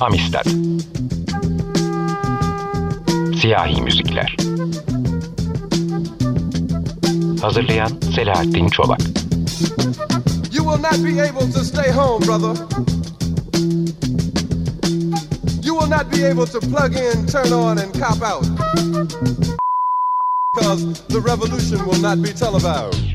Amistad Siyahi Müzikler Hazırlayan Selahattin Çobak You will not be able to stay home, brother. You will not be able to plug in, turn on and cop out. Because the revolution will not be televised.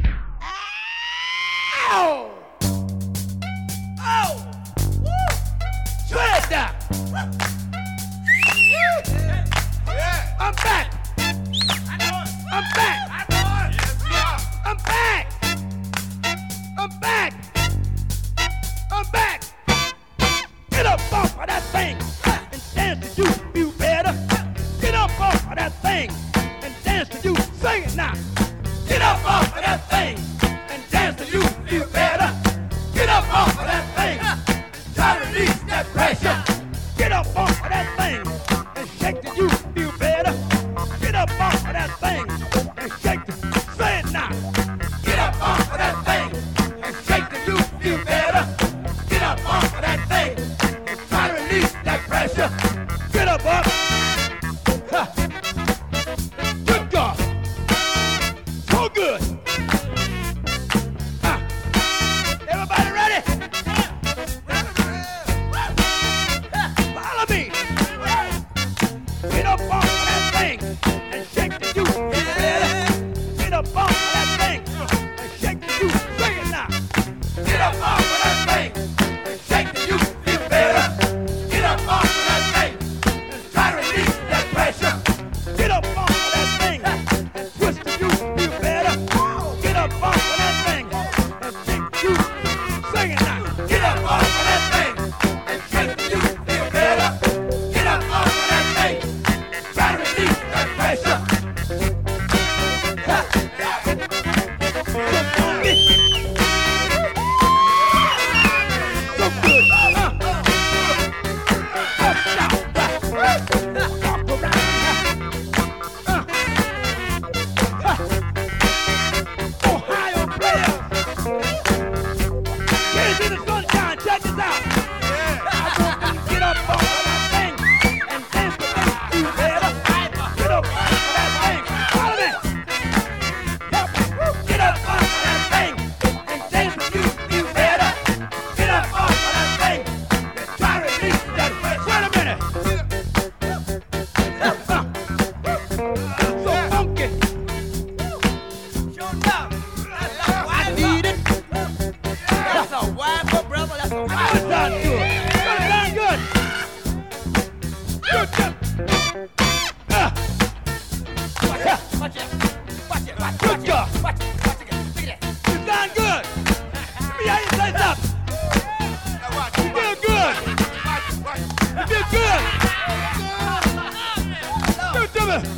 That's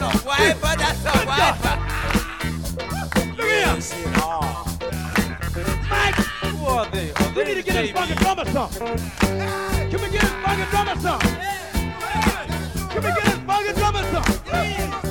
a wiper, that's a wiper. Look. Mike. Who are they? We need to get his fucking drummer some. Can we get his fucking drummer some? Can get fucking drummer?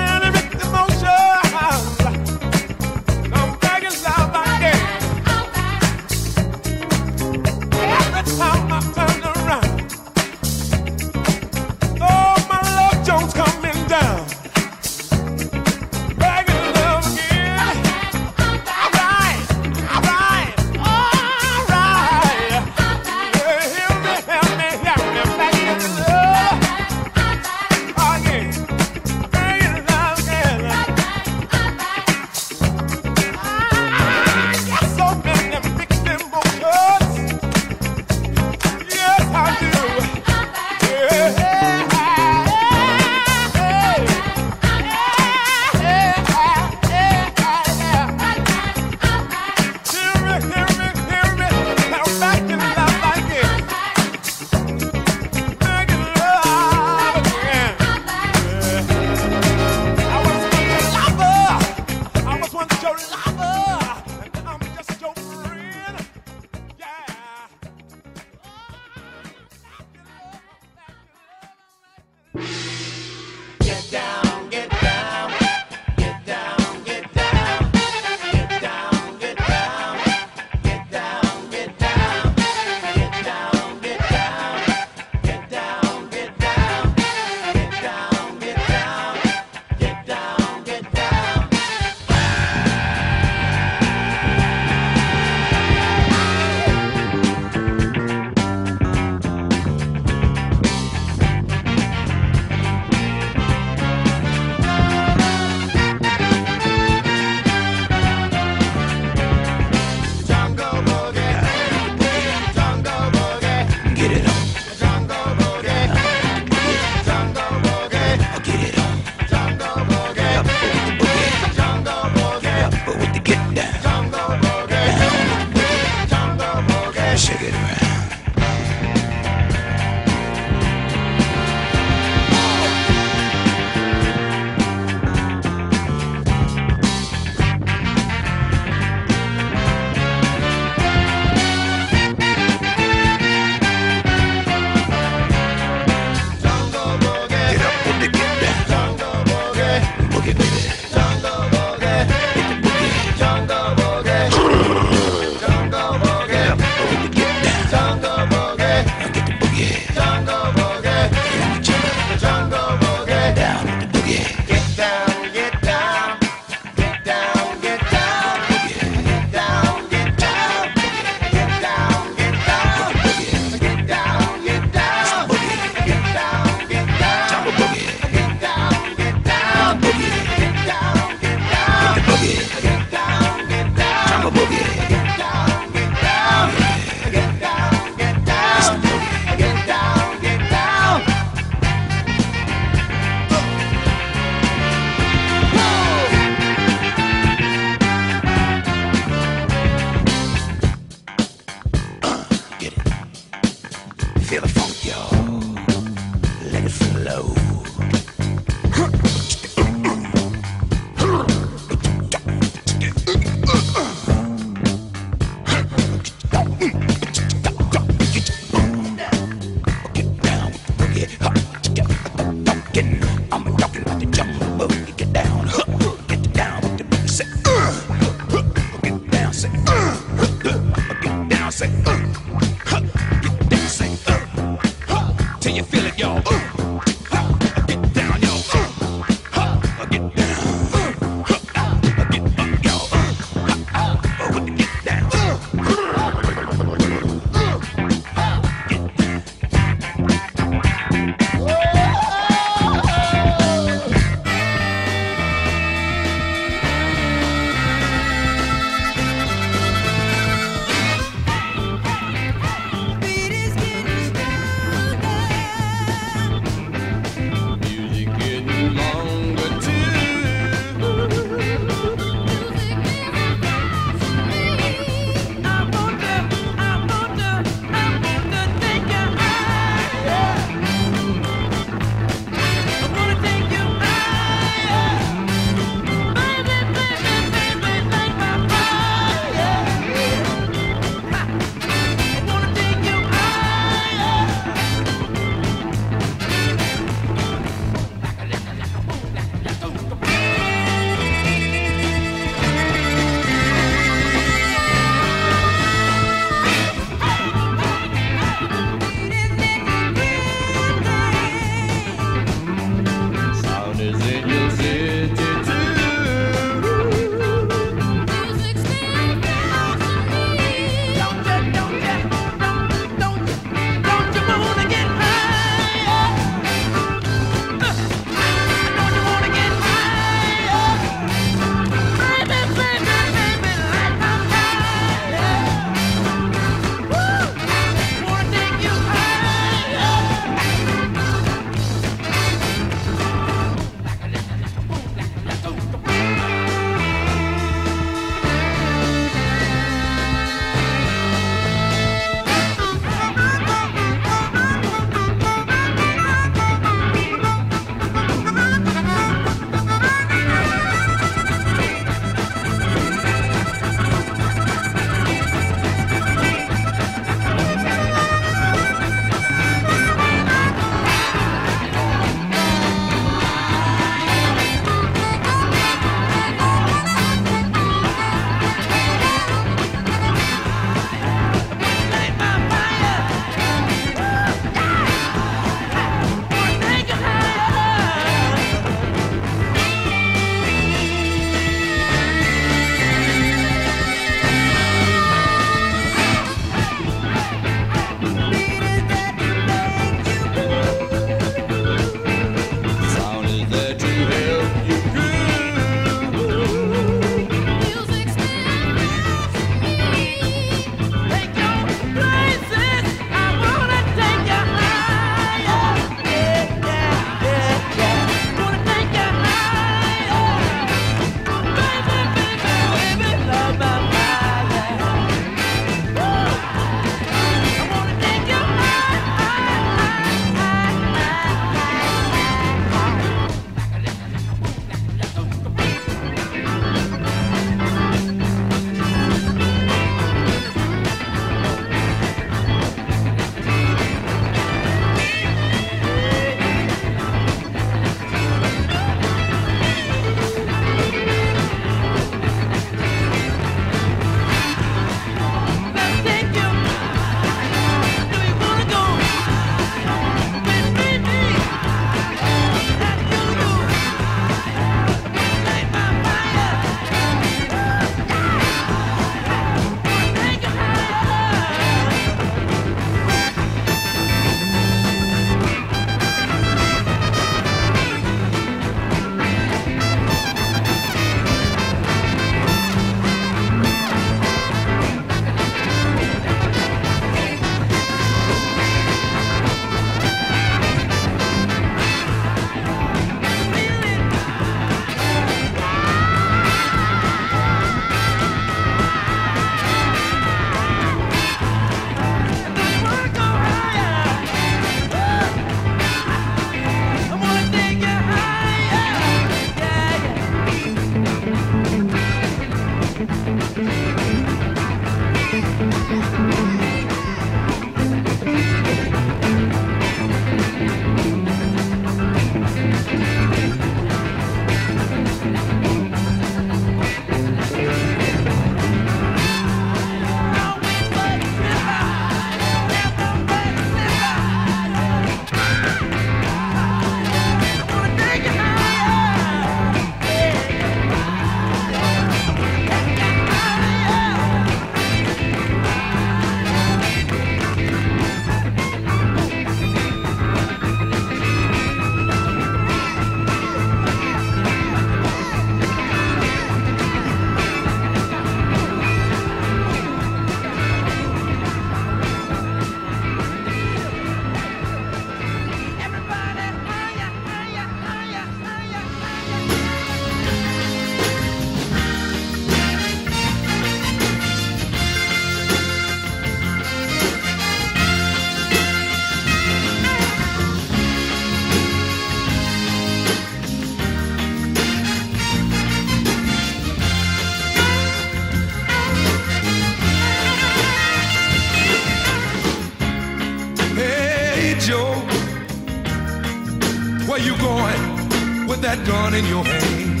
In your hand.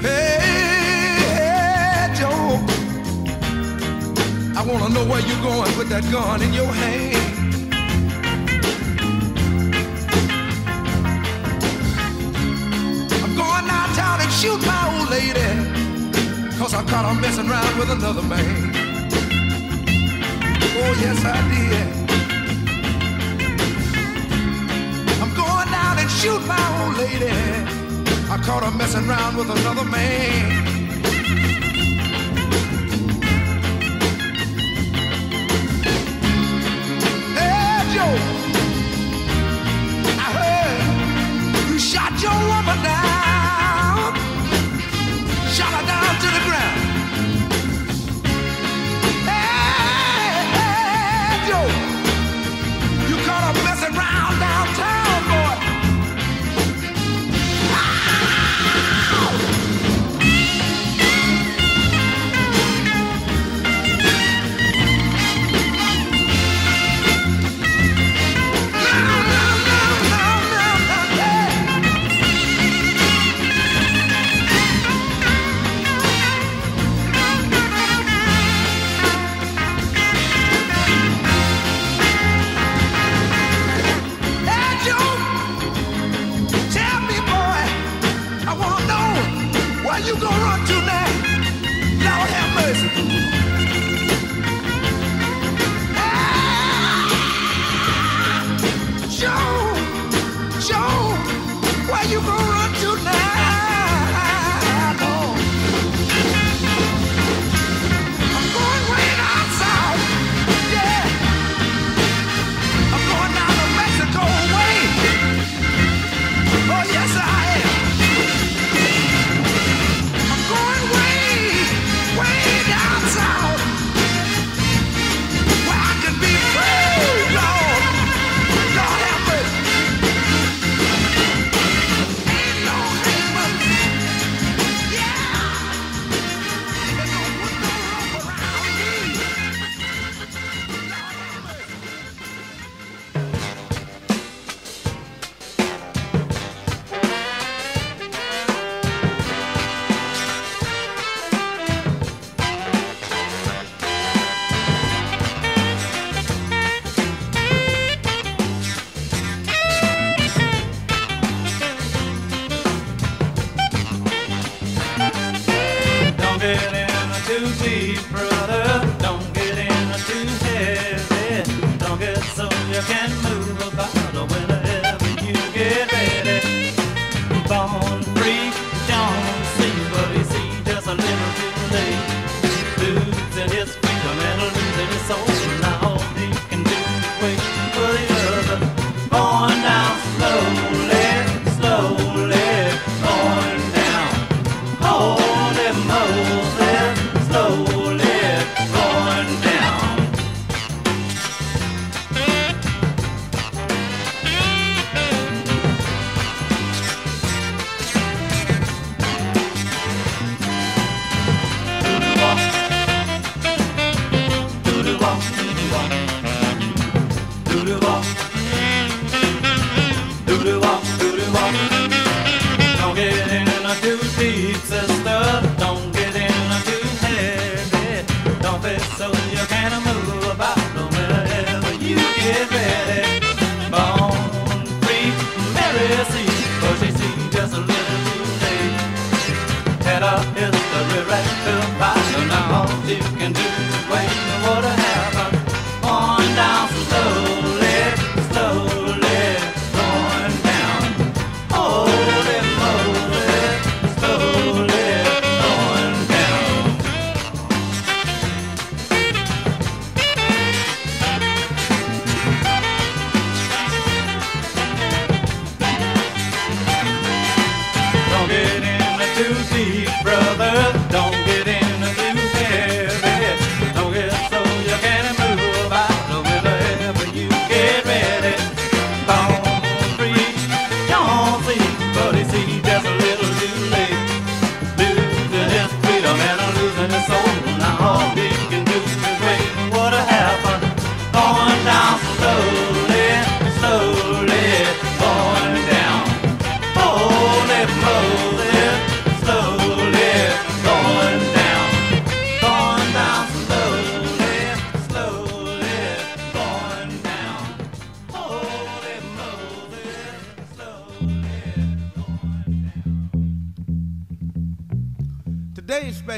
Hey, Joe, I wanna know where you're going with that gun in your hand. I'm going downtown and shoot my old lady, cause I caught her messing around with another man. Oh, yes, I did. Shoot my old lady. I caught her messing around with another man. Hey, Joe,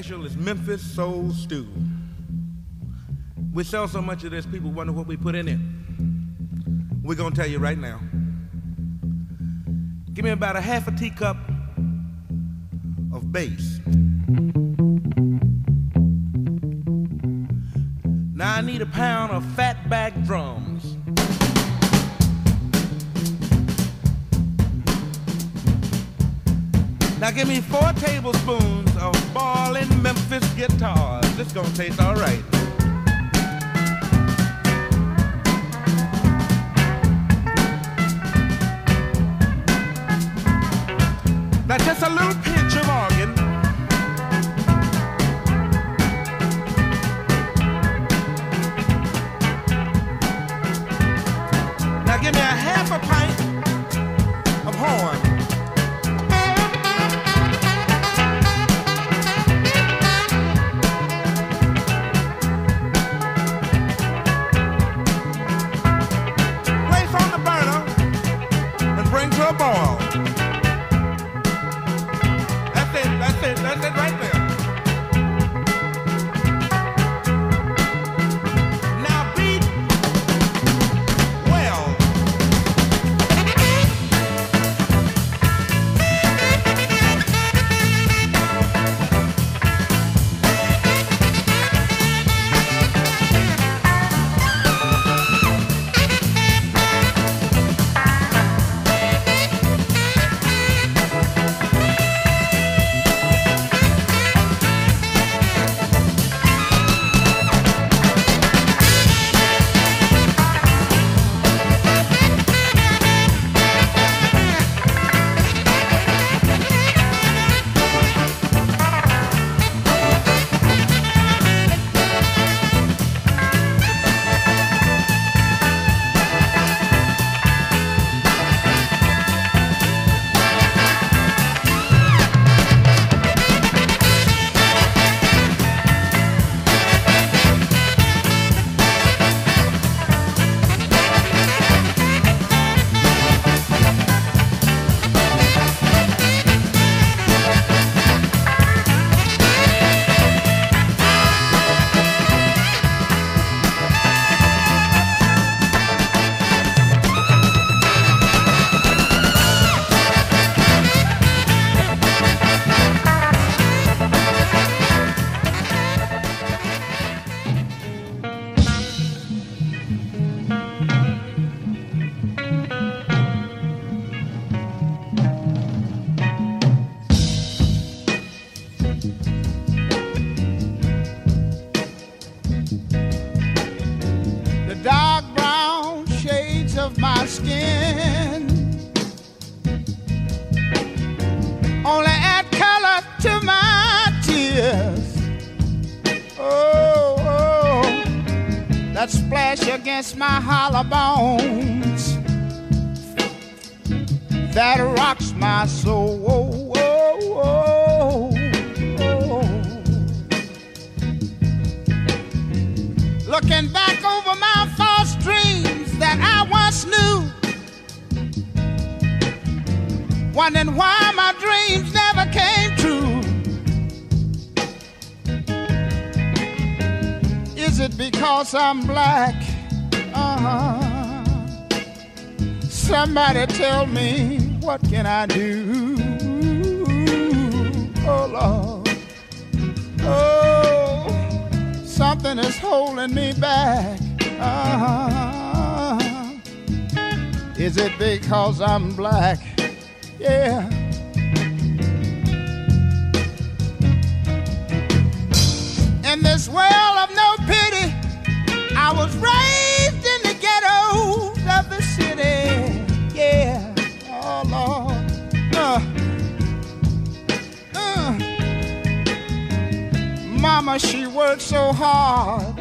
special is Memphis Soul Stew. We sell so much of this, people wonder what we put in it. We're gonna tell you right now. Give me about a half a teacup of bass. Now I need a pound of fatback drums. Now give me four tablespoons of ballin' Memphis guitars. This gonna taste all right. Now just a little against my hollow bones that rocks my soul. Oh, oh, oh. Looking back over my false dreams that I once knew. Wondering why my dreams never came true. Is it because I'm black? Somebody tell me what can I do? Oh Lord. Oh, something is holding me back. Uh-huh. Is it because I'm black? Yeah. In this world of no pity, I was raised Mama, she worked so hard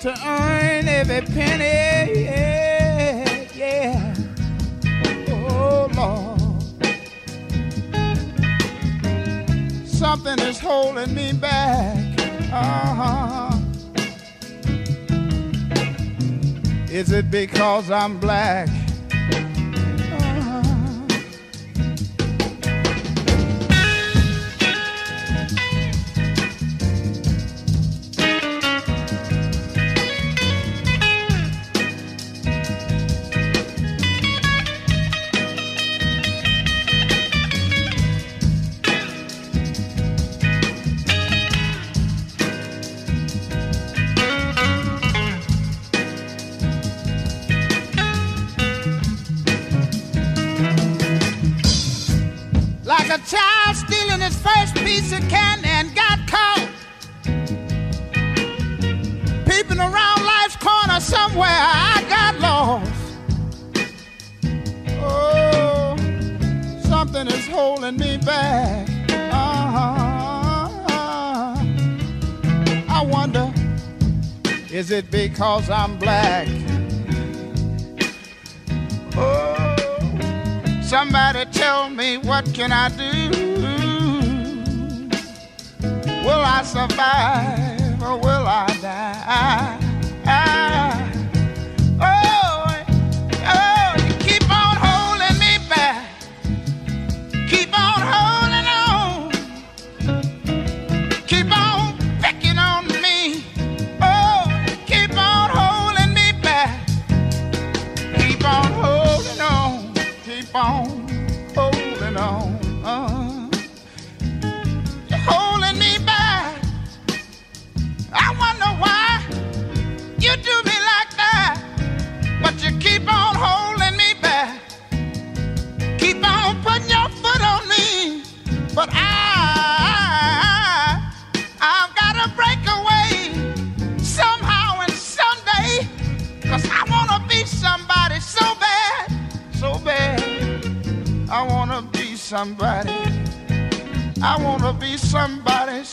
to earn every penny. Yeah, yeah. Oh Lord. Something is holding me back. Uh-huh. Is it because I'm black? because I'm black. Oh, somebody tell me what can I do? Will I survive?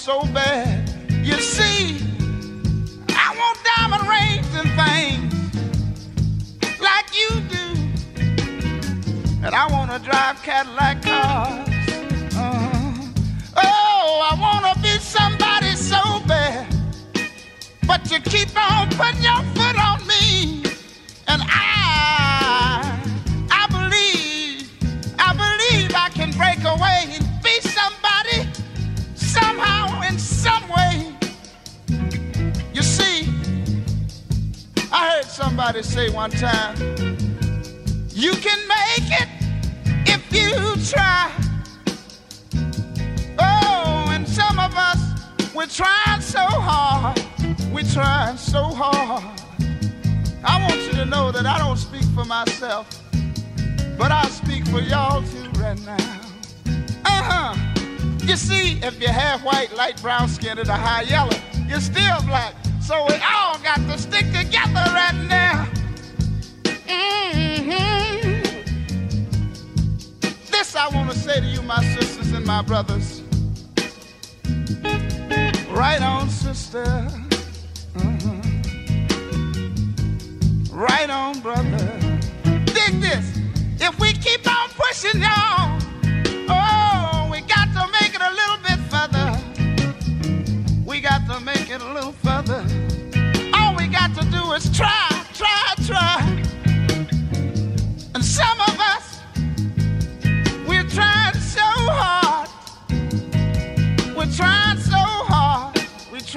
so bad. the high yellow, you're still black. So we all got to stick together right now. Mm-hmm. This I want to say to you, my sisters and my brothers. Right on, sister. Mm-hmm. Right on, brother. Dig this. If we keep on pushing, y'all.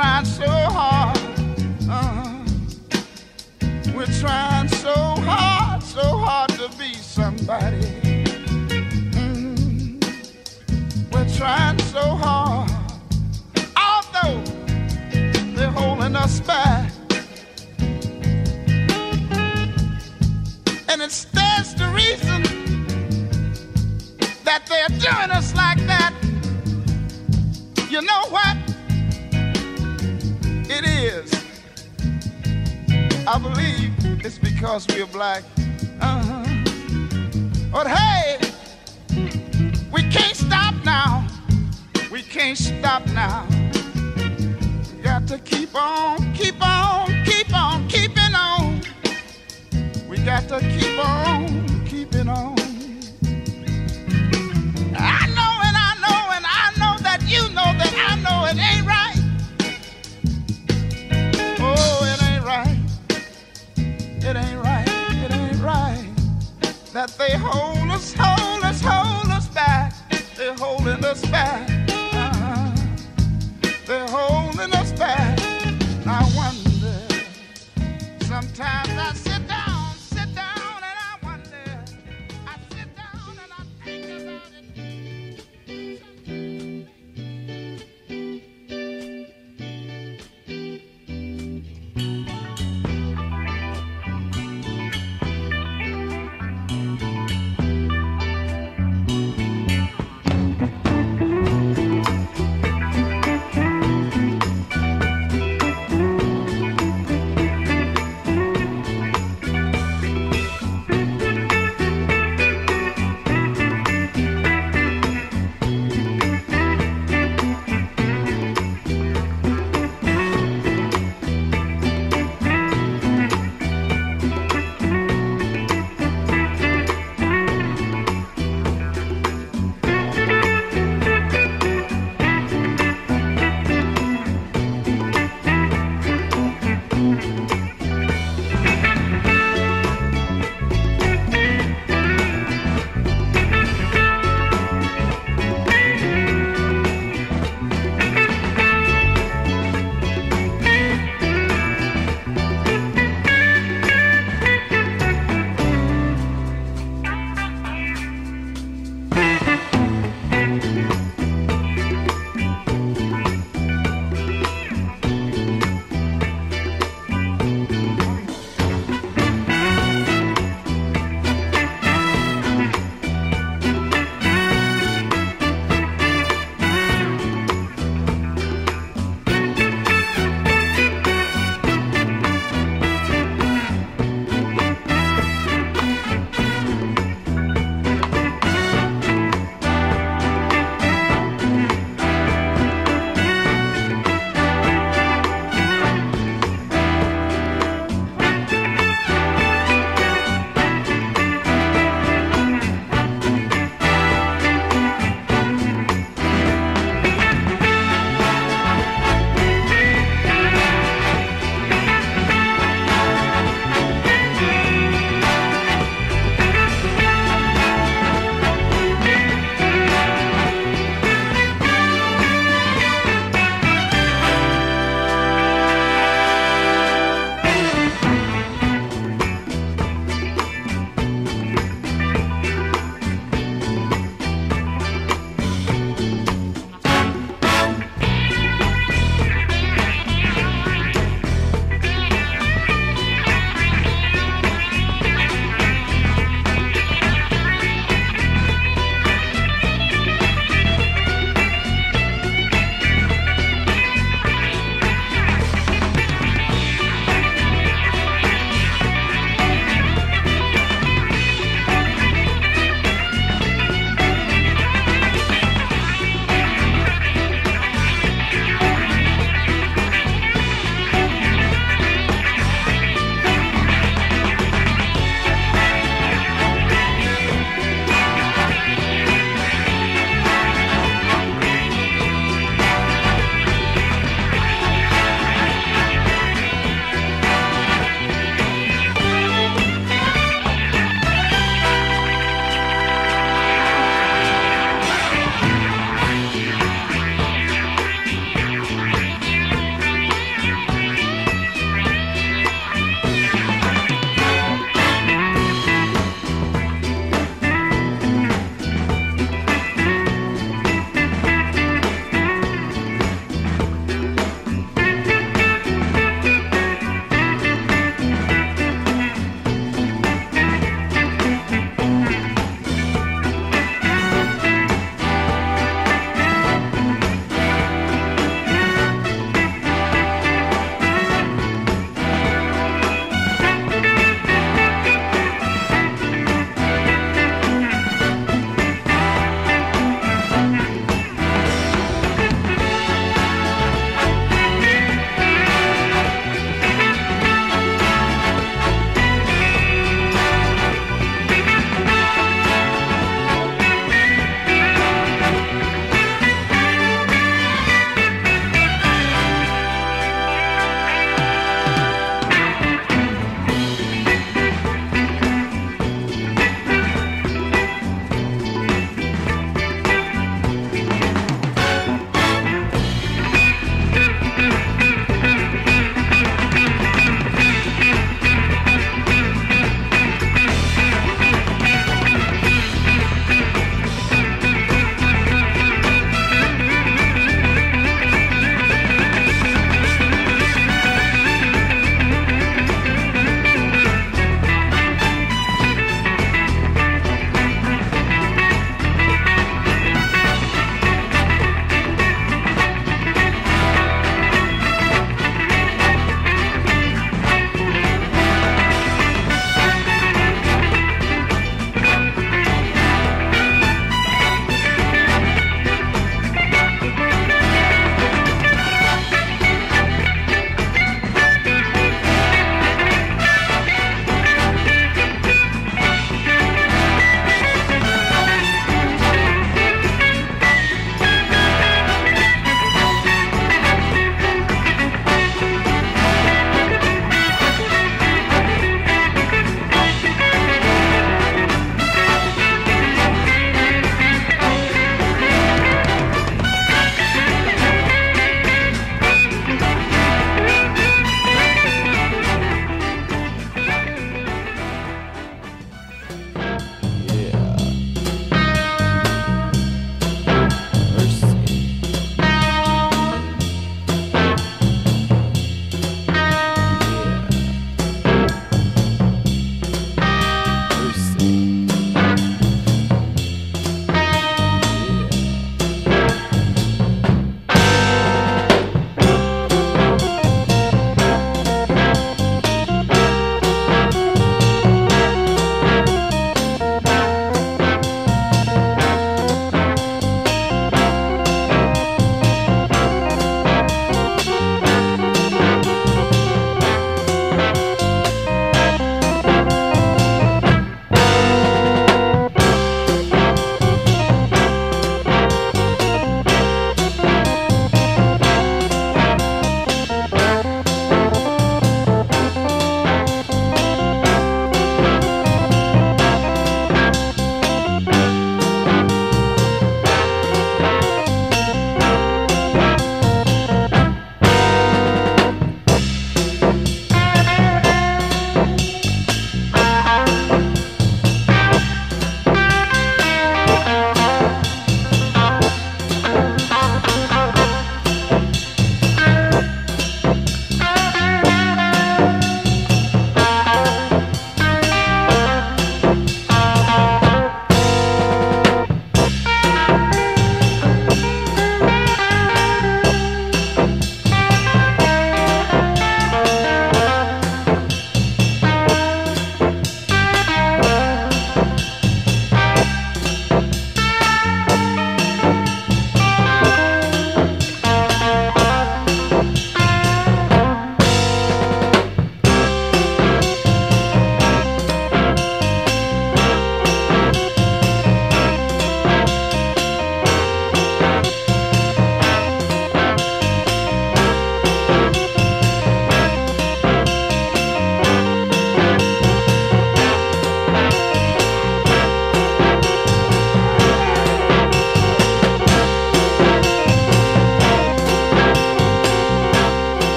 trying so hard. Uh-huh. We're trying so hard, so hard to be somebody. Mm. We're trying so hard. Although they're holding us back. And it stands to reason that they're doing us like that. You know what? I believe it's because we are black. Uh-huh. But hey, we can't stop now. We can't stop now. Got to keep on, keep on, keep on, keeping on. We got to keep on, keeping on.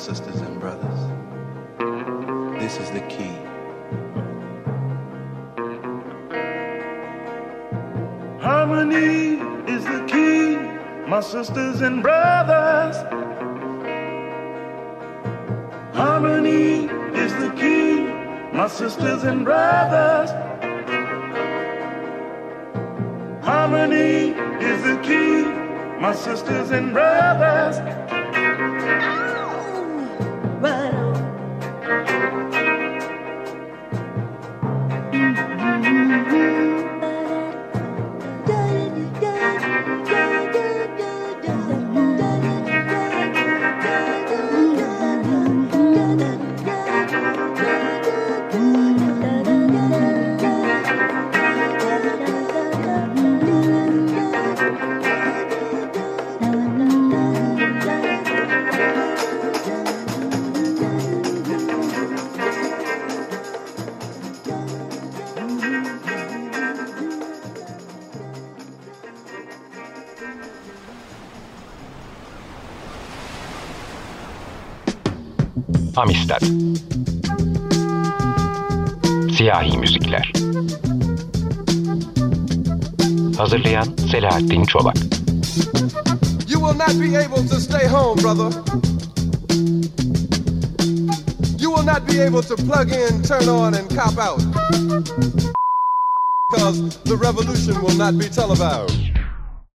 Sisters and brothers. This is the key. Harmony is the key, my sisters and brothers. Harmony is the key, my sisters and brothers. Harmony is the key, my sisters and brothers. Amistad Siyahi Müzikler Hazırlayan Selahattin Çolak You will not be able to stay home, brother. You will not be able to plug in, turn on, and cop out. Because the revolution will not be televised.